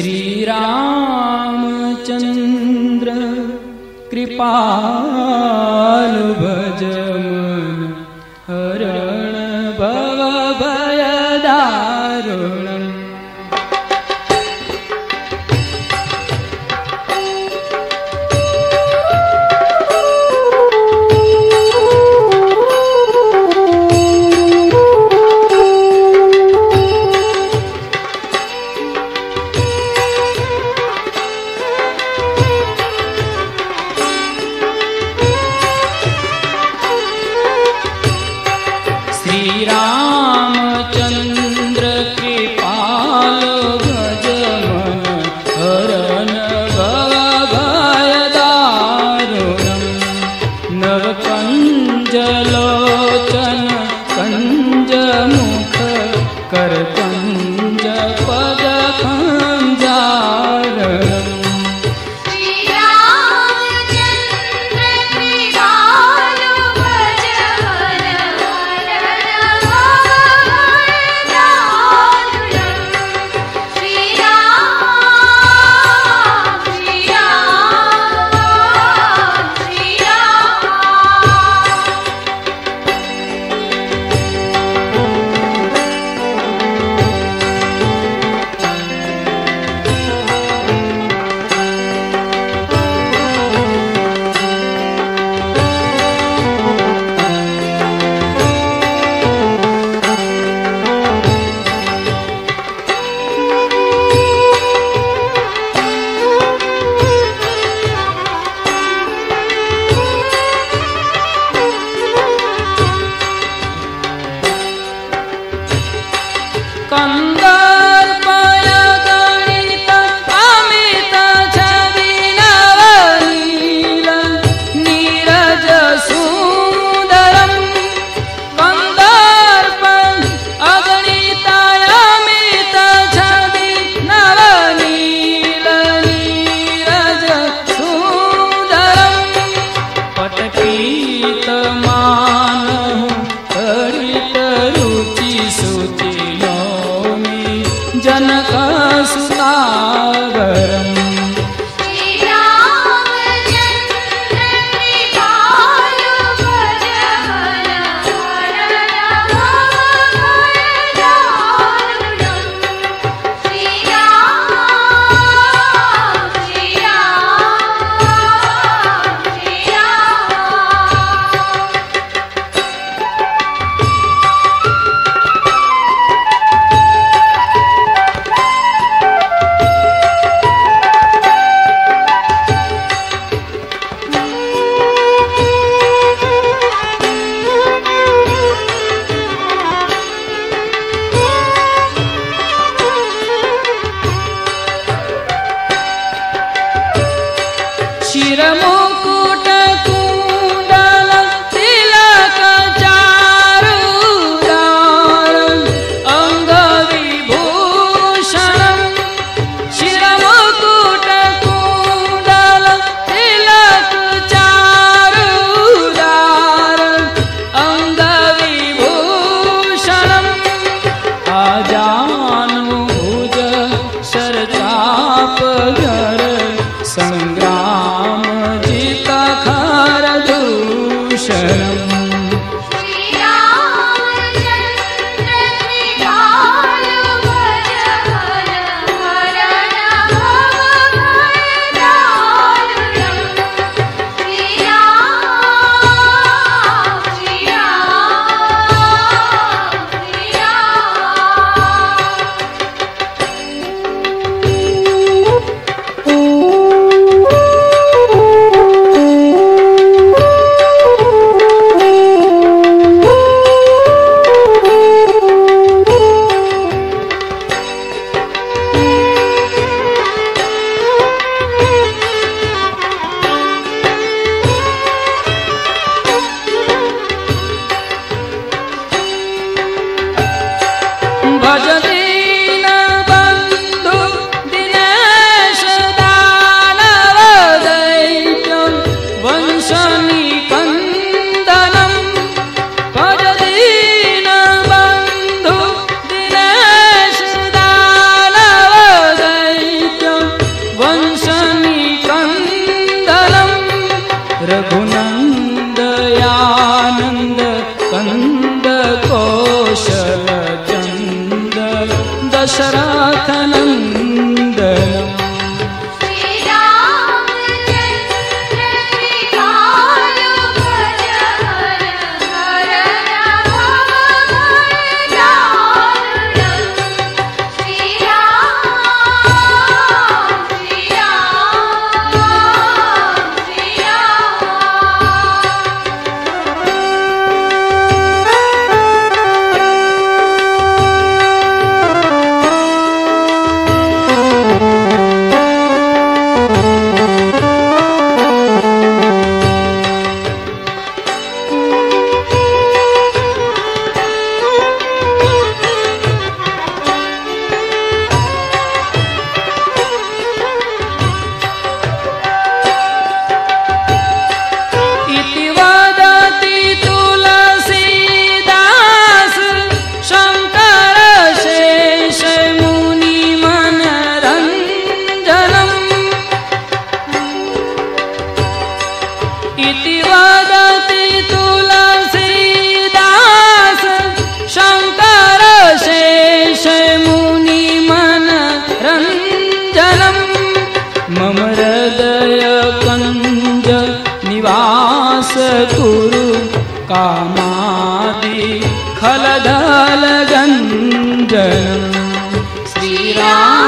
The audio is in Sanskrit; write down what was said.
श्रीरामचन्द्र कृपाल भजमन हरण जनकसुतावरम् रघुनन्दयानन्द नन्द घोषन्द दशरथ पूजनम् श्रीराम